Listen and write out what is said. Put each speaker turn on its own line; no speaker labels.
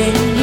de